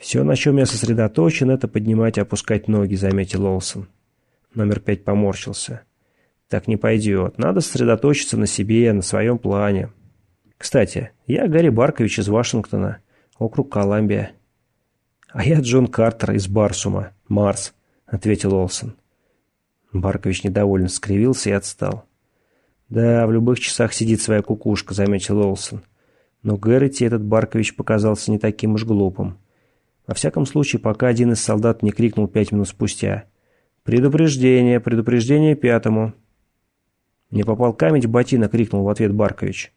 «Все, на чем я сосредоточен, это поднимать и опускать ноги», — заметил Олсон. Номер пять поморщился. «Так не пойдет. Надо сосредоточиться на себе, на своем плане. Кстати, я Гарри Баркович из Вашингтона, округ Колумбия». «А я Джон Картер из Барсума, Марс», — ответил Олсон. Баркович недовольно скривился и отстал. «Да, в любых часах сидит своя кукушка», — заметил Олсон. Но Гэрроти этот Баркович показался не таким уж глупым. Во всяком случае, пока один из солдат не крикнул пять минут спустя. «Предупреждение! Предупреждение пятому!» «Не попал камень в ботинок!» — крикнул в ответ Баркович.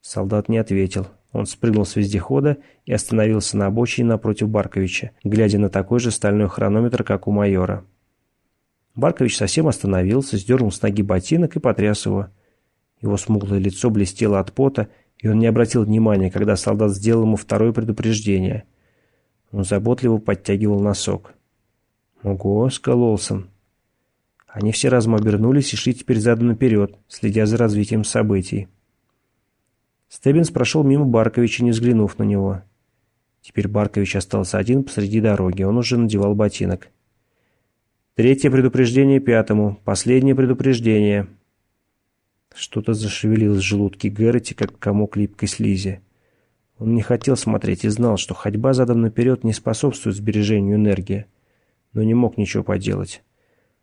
Солдат не ответил. Он спрыгнул с вездехода и остановился на обочине напротив Барковича, глядя на такой же стальной хронометр, как у майора. Баркович совсем остановился, сдернул с ноги ботинок и потряс его. Его смуглое лицо блестело от пота, и он не обратил внимания, когда солдат сделал ему второе предупреждение. Он заботливо подтягивал носок. «Ого!» — сказал Олсон. Они все разом обернулись и шли теперь задом наперед, следя за развитием событий. Стеббинс прошел мимо Барковича, не взглянув на него. Теперь Баркович остался один посреди дороги, он уже надевал ботинок. «Третье предупреждение пятому, последнее предупреждение», что-то зашевелилось в желудке Гэрроти, как комок липкой слизи. Он не хотел смотреть и знал, что ходьба задом наперед не способствует сбережению энергии, но не мог ничего поделать.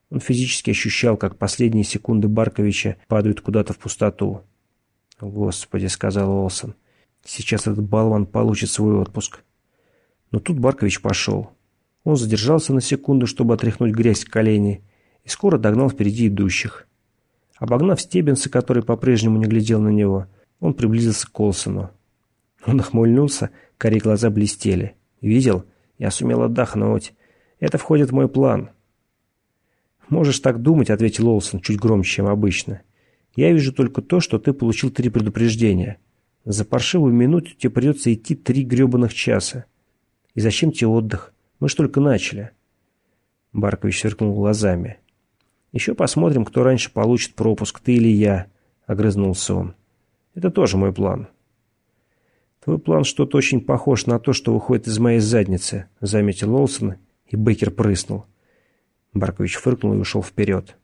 Он физически ощущал, как последние секунды Барковича падают куда-то в пустоту. «Господи», — сказал Олсон, — «сейчас этот болван получит свой отпуск». Но тут Баркович пошел. Он задержался на секунду, чтобы отряхнуть грязь с колени, и скоро догнал впереди идущих. Обогнав Стеббинса, который по-прежнему не глядел на него, он приблизился к Колсону. Он охмыльнулся, кори глаза блестели. «Видел? Я сумел отдохнуть. Это входит в мой план». «Можешь так думать», — ответил Олсон чуть громче, чем обычно. «Я вижу только то, что ты получил три предупреждения. За паршивую минуту тебе придется идти три гребаных часа. И зачем тебе отдых? Мы ж только начали». Баркович сверкнул глазами. «Еще посмотрим, кто раньше получит пропуск, ты или я», — огрызнулся он. «Это тоже мой план». «Твой план что-то очень похож на то, что выходит из моей задницы», — заметил Олсон, и Бейкер прыснул. Баркович фыркнул и ушел вперед.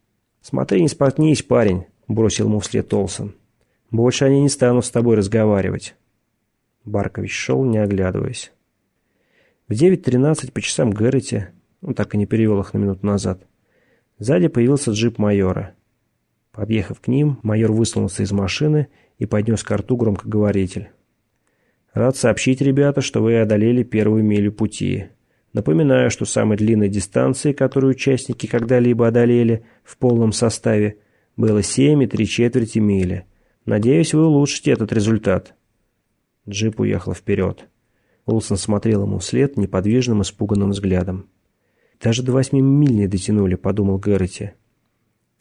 «Смотри, не споткнись, парень», — бросил ему вслед Олсон. «Больше они не станут с тобой разговаривать». Баркович шел, не оглядываясь. В 9.13 по часам Гэрроти, он так и не перевел их на минуту назад, Сзади появился джип майора. Подъехав к ним, майор высунулся из машины и поднес к рту громкоговоритель. «Рад сообщить, ребята, что вы одолели первую милю пути. Напоминаю, что самой длинной дистанции, которую участники когда-либо одолели в полном составе, было семь и три четверти мили. Надеюсь, вы улучшите этот результат». Джип уехал вперед. Олсон смотрел ему вслед неподвижным испуганным взглядом. «Даже до восьми миль не дотянули», — подумал Гэрроти.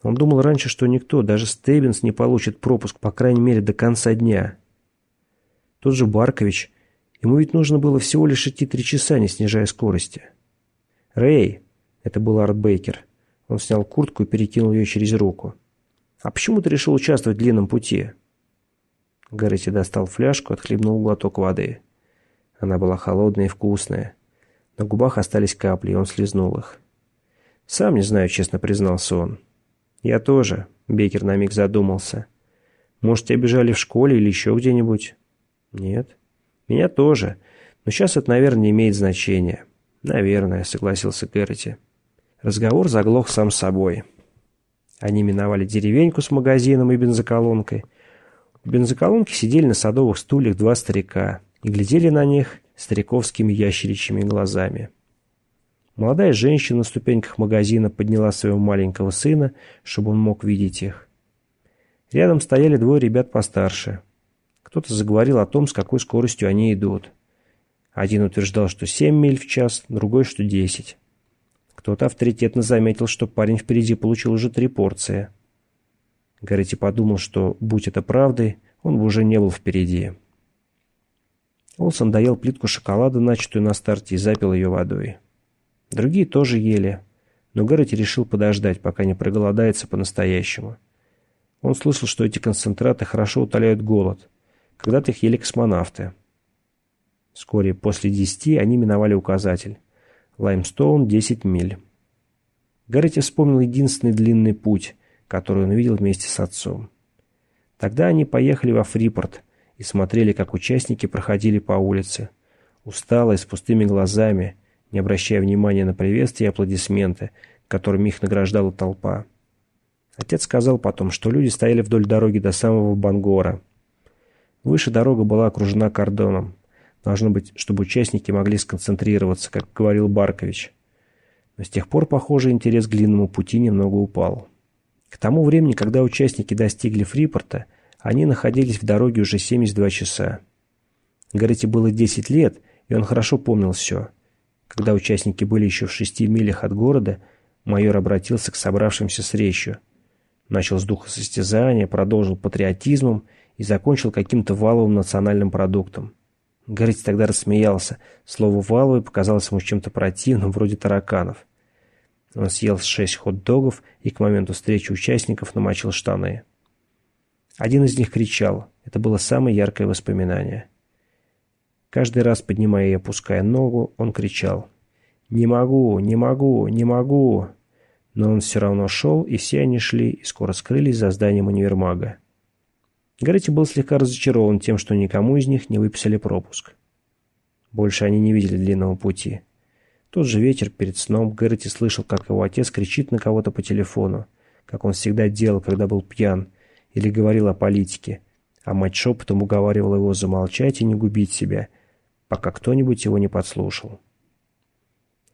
Он думал раньше, что никто, даже Стейбенс, не получит пропуск, по крайней мере, до конца дня. Тот же Баркович, ему ведь нужно было всего лишь идти три часа, не снижая скорости. «Рэй!» — это был Арт Бейкер. Он снял куртку и перекинул ее через руку. «А почему ты решил участвовать в длинном пути?» Гэрроти достал фляжку, отхлебнул глоток воды. Она была холодная и вкусная. На губах остались капли, и он слезнул их. «Сам не знаю», — честно признался он. «Я тоже», — Бекер на миг задумался. «Может, тебя бежали в школе или еще где-нибудь?» «Нет». «Меня тоже. Но сейчас это, наверное, не имеет значения». «Наверное», — согласился Гэрроти. Разговор заглох сам собой. Они миновали деревеньку с магазином и бензоколонкой. У бензоколонки сидели на садовых стульях два старика и глядели на них стариковскими ящеричьими глазами. Молодая женщина на ступеньках магазина подняла своего маленького сына, чтобы он мог видеть их. Рядом стояли двое ребят постарше. Кто-то заговорил о том, с какой скоростью они идут. Один утверждал, что 7 миль в час, другой, что 10. Кто-то авторитетно заметил, что парень впереди получил уже три порции. Гаррити подумал, что, будь это правдой, он бы уже не был впереди. Олсон доел плитку шоколада, начатую на старте, и запил ее водой. Другие тоже ели, но Гаррити решил подождать, пока не проголодается по-настоящему. Он слышал, что эти концентраты хорошо утоляют голод. Когда-то их ели космонавты. Вскоре после десяти они миновали указатель. Лаймстоун – десять миль. Гаррити вспомнил единственный длинный путь, который он видел вместе с отцом. Тогда они поехали во Фрипорт и смотрели, как участники проходили по улице, усталые, с пустыми глазами, не обращая внимания на приветствия и аплодисменты, которыми их награждала толпа. Отец сказал потом, что люди стояли вдоль дороги до самого Бангора. Выше дорога была окружена кордоном. Должно быть, чтобы участники могли сконцентрироваться, как говорил Баркович. Но с тех пор, похоже, интерес к длинному пути немного упал. К тому времени, когда участники достигли Фрипорта, они находились в дороге уже 72 часа. Гаррити было 10 лет, и он хорошо помнил все. Когда участники были еще в шести милях от города, майор обратился к собравшимся с речью. Начал с духосостязания, продолжил патриотизмом и закончил каким-то валовым национальным продуктом. Гаррити тогда рассмеялся. Слово «валовый» показалось ему чем-то противным, вроде тараканов. Он съел шесть хот-догов и к моменту встречи участников намочил штаны. Один из них кричал. Это было самое яркое воспоминание. Каждый раз, поднимая и опуская ногу, он кричал. «Не могу! Не могу! Не могу!» Но он все равно шел, и все они шли, и скоро скрылись за зданием универмага. Гаррити был слегка разочарован тем, что никому из них не выписали пропуск. Больше они не видели длинного пути. Тот же вечер перед сном Гэрроти слышал, как его отец кричит на кого-то по телефону, как он всегда делал, когда был пьян, или говорил о политике, а мать шепотом уговаривала его замолчать и не губить себя, пока кто-нибудь его не подслушал.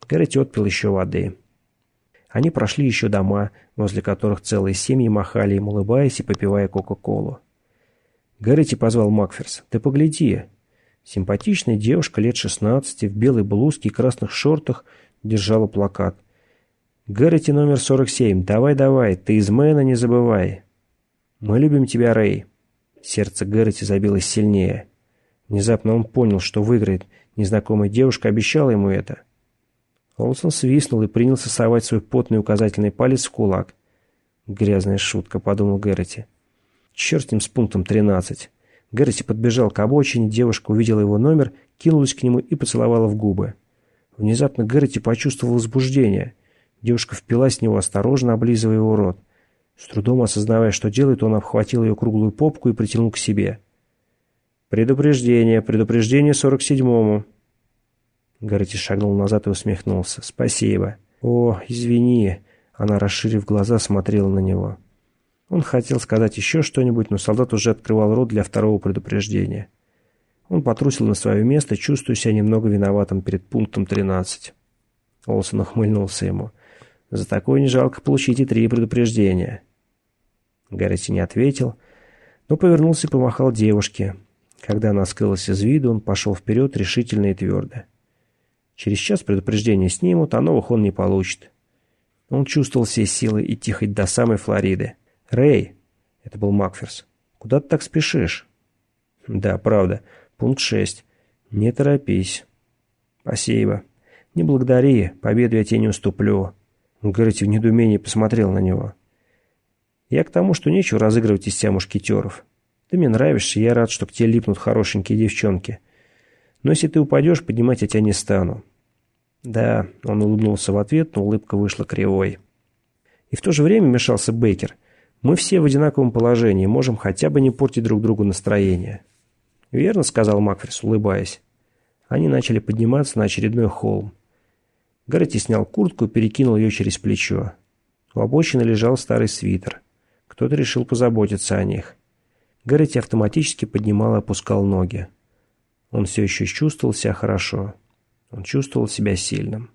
Гэрроти отпил еще воды. Они прошли еще дома, возле которых целые семьи махали им, улыбаясь и попивая Кока-Колу. Гэрроти позвал Макферс. «Ты погляди, Симпатичная девушка лет 16 в белой блузке и красных шортах держала плакат. «Гэрроти номер 47, давай-давай, ты из Мэна не забывай». «Мы любим тебя, Рэй». Сердце Гэрроти забилось сильнее. Внезапно он понял, что выиграет. Незнакомая девушка обещала ему это. Олсон свистнул и принялся совать свой потный указательный палец в кулак. «Грязная шутка», — подумал Гэрроти. «Черт с ним с пунктом 13. Герти подбежал к обочине, девушка увидела его номер, кинулась к нему и поцеловала в губы. Внезапно Герти почувствовал возбуждение. Девушка впилась в него, осторожно облизывая его рот. С трудом осознавая, что делает, он обхватил ее круглую попку и притянул к себе. «Предупреждение, предупреждение сорок седьмому». Гаррити шагнул назад и усмехнулся. «Спасибо». «О, извини». Она, расширив глаза, смотрела на него. Он хотел сказать еще что-нибудь, но солдат уже открывал рот для второго предупреждения. Он потрусил на свое место, чувствуя себя немного виноватым перед пунктом 13. Олсон охмыльнулся ему. «За такое не жалко получить и три предупреждения». Гаррити не ответил, но повернулся и помахал девушке. Когда она скрылась из виду, он пошел вперед решительно и твердо. Через час предупреждение снимут, а новых он не получит. Он чувствовал все силы идти хоть до самой Флориды. «Рэй!» — это был Макферс. «Куда ты так спешишь?» «Да, правда. Пункт шесть. Не торопись». «Спасибо. Не благодари. Победу я тебе не уступлю». Гэрти в недоумении посмотрел на него. «Я к тому, что нечего разыгрывать из себя мушкетеров. Ты мне нравишься, я рад, что к тебе липнут хорошенькие девчонки. Но если ты упадешь, поднимать я тебя не стану». «Да», — он улыбнулся в ответ, но улыбка вышла кривой. И в то же время мешался Бейкер — мы все в одинаковом положении, можем хотя бы не портить друг другу настроение. «Верно», — сказал Макферс, улыбаясь. Они начали подниматься на очередной холм. Гаррити снял куртку и перекинул ее через плечо. У обочины лежал старый свитер. Кто-то решил позаботиться о них. Гаррити автоматически поднимал и опускал ноги. Он все еще чувствовал себя хорошо. Он чувствовал себя сильным.